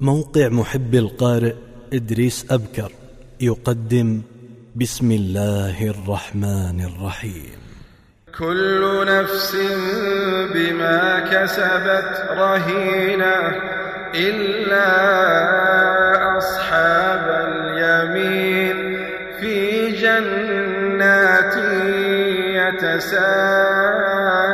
موقع محب القارئ إدريس أبكر يقدم بسم الله الرحمن الرحيم. كل نفس بما كسبت رهينة إلا أصحاب اليمين في جنات يتساءلون.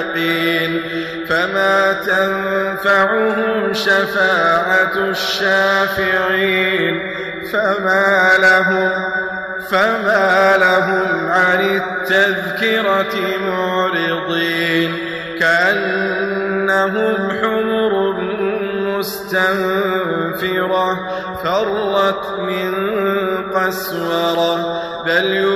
اليقين فما تنفعهم شفاعة الشافعين فما لهم فما لهم عن التذكرة معرضين كأنهم حمر مستنفرة فرت من قسورة بل يريد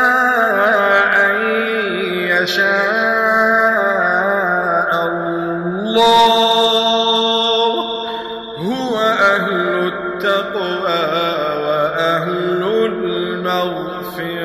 الله هو أهل التقوى وأهل المغفرة.